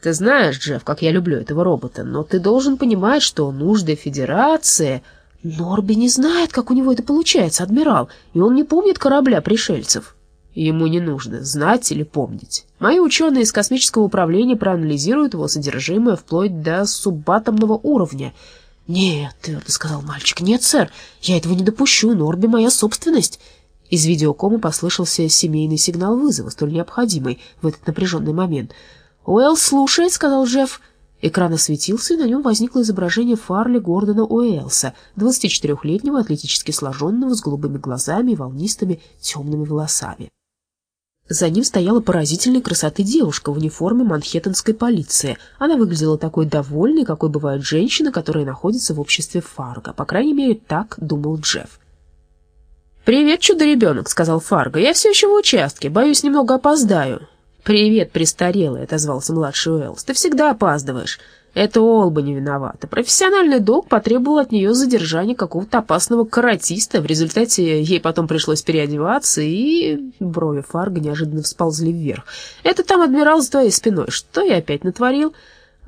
Ты знаешь, Джефф, как я люблю этого робота, но ты должен понимать, что нужды Федерации... Норби не знает, как у него это получается, адмирал, и он не помнит корабля пришельцев. Ему не нужно знать или помнить. Мои ученые из космического управления проанализируют его содержимое вплоть до субатомного уровня. «Нет», — твердо сказал мальчик, — «нет, сэр, я этого не допущу, Норби моя собственность». Из видеокома послышался семейный сигнал вызова, столь необходимый в этот напряженный момент. «Уэлл слушает», — сказал Джефф. Экран осветился, и на нем возникло изображение Фарли Гордона Уэллса, 24-летнего, атлетически сложенного, с голубыми глазами и волнистыми темными волосами. За ним стояла поразительной красоты девушка в униформе манхэттенской полиции. Она выглядела такой довольной, какой бывает женщина, которая находится в обществе Фарго. По крайней мере, так думал Джефф. «Привет, чудо-ребенок», — сказал Фарго. «Я все еще в участке. Боюсь, немного опоздаю». «Привет, престарелый», — отозвался младший Уэллс. «Ты всегда опаздываешь». Это Олба не виновата. Профессиональный долг потребовал от нее задержания какого-то опасного каратиста. В результате ей потом пришлось переодеваться, и брови Фарга неожиданно всползли вверх. «Это там адмирал за твоей спиной. Что я опять натворил?»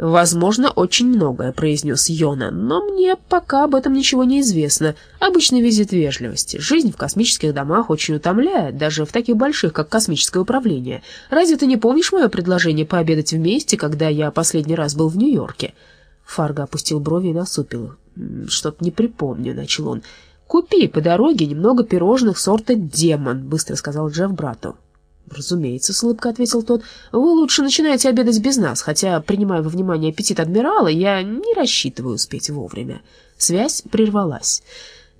«Возможно, очень многое», — произнес Йона, «но мне пока об этом ничего не известно. Обычный визит вежливости. Жизнь в космических домах очень утомляет, даже в таких больших, как космическое управление. Разве ты не помнишь мое предложение пообедать вместе, когда я последний раз был в Нью-Йорке?» Фарго опустил брови и насупил. «Что-то не припомню», — начал он. «Купи по дороге немного пирожных сорта «Демон», — быстро сказал Джефф брату. «Разумеется», — с улыбкой ответил тот. «Вы лучше начинаете обедать без нас, хотя, принимая во внимание аппетит адмирала, я не рассчитываю успеть вовремя». Связь прервалась.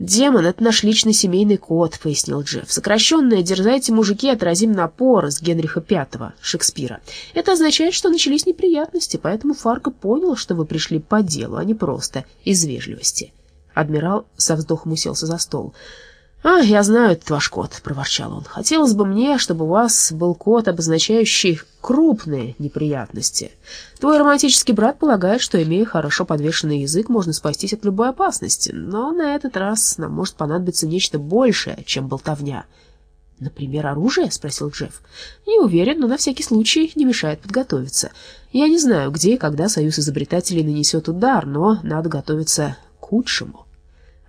«Демон — это наш личный семейный код», — пояснил Джефф. «Сокращенное «Дерзайте, мужики, отразим напор» из Генриха V, Шекспира. Это означает, что начались неприятности, поэтому Фарго понял, что вы пришли по делу, а не просто из вежливости». Адмирал со вздохом уселся за стол. «А, я знаю этот ваш код», — проворчал он. «Хотелось бы мне, чтобы у вас был код, обозначающий крупные неприятности. Твой романтический брат полагает, что, имея хорошо подвешенный язык, можно спастись от любой опасности, но на этот раз нам может понадобиться нечто большее, чем болтовня». «Например, оружие?» — спросил Джефф. «Не уверен, но на всякий случай не мешает подготовиться. Я не знаю, где и когда Союз изобретателей нанесет удар, но надо готовиться к худшему».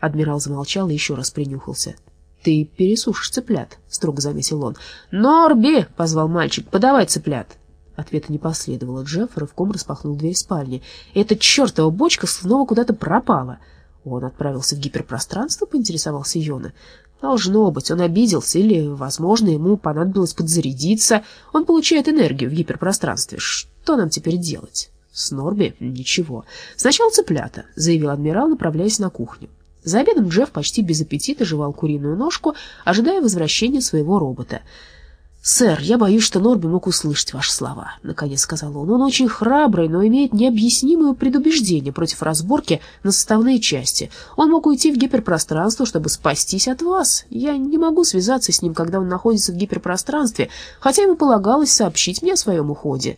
Адмирал замолчал и еще раз принюхался. «Ты пересушишь цыплят», — строго заметил он. «Норби!» — позвал мальчик. «Подавай цыплят!» Ответа не последовало. Джефф рывком распахнул дверь спальни. «Эта чертова бочка снова куда-то пропала!» Он отправился в гиперпространство, поинтересовался Йона. Должно быть, он обиделся, или, возможно, ему понадобилось подзарядиться. Он получает энергию в гиперпространстве. Что нам теперь делать? С Норби ничего. Сначала цыплята, заявил адмирал, направляясь на кухню. За обедом Джефф почти без аппетита жевал куриную ножку, ожидая возвращения своего робота. «Сэр, я боюсь, что Норби мог услышать ваши слова», — наконец сказал он. «Он очень храбрый, но имеет необъяснимое предубеждение против разборки на составные части. Он мог уйти в гиперпространство, чтобы спастись от вас. Я не могу связаться с ним, когда он находится в гиперпространстве, хотя ему полагалось сообщить мне о своем уходе».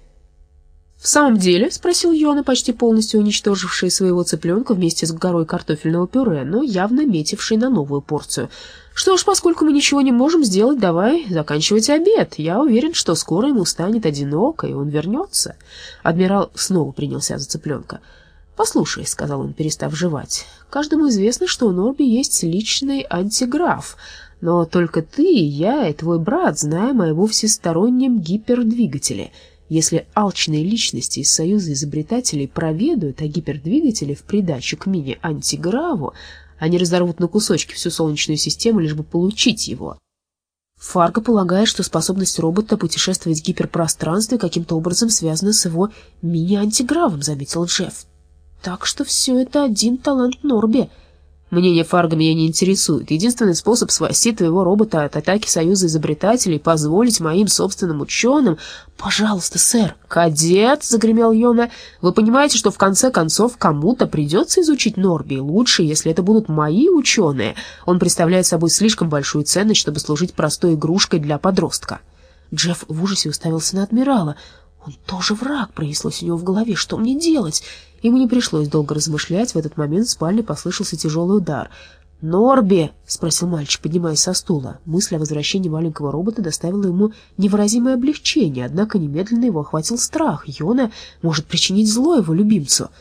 «В самом деле?» — спросил Йона, почти полностью уничтоживший своего цыпленка вместе с горой картофельного пюре, но явно метивший на новую порцию. «Что ж, поскольку мы ничего не можем сделать, давай заканчивать обед. Я уверен, что скоро ему станет одиноко, и он вернется». Адмирал снова принялся за цыпленка. «Послушай», — сказал он, перестав жевать, — «каждому известно, что у Норби есть личный антиграф». Но только ты, я и твой брат знаем о его всестороннем гипердвигателе — если алчные личности из Союза изобретателей проведают о гипердвигателе в придачу к мини-антиграву, они разорвут на кусочки всю Солнечную систему, лишь бы получить его. Фарго полагает, что способность робота путешествовать в гиперпространстве каким-то образом связана с его мини-антигравом, заметил Джефф. Так что все это один талант Норби — Мнение Фарго меня не интересует. Единственный способ спасти твоего робота от атаки Союза изобретателей — позволить моим собственным ученым... Пожалуйста, сэр. Кадет, — загремел Йона, — вы понимаете, что в конце концов кому-то придется изучить Норби. Лучше, если это будут мои ученые. Он представляет собой слишком большую ценность, чтобы служить простой игрушкой для подростка. Джефф в ужасе уставился на адмирала. «Он тоже враг», — пронеслось у него в голове. «Что мне делать?» Ему не пришлось долго размышлять, в этот момент в спальне послышался тяжелый удар. «Норби!» — спросил мальчик, поднимаясь со стула. Мысль о возвращении маленького робота доставила ему невыразимое облегчение, однако немедленно его охватил страх. Йона может причинить зло его любимцу —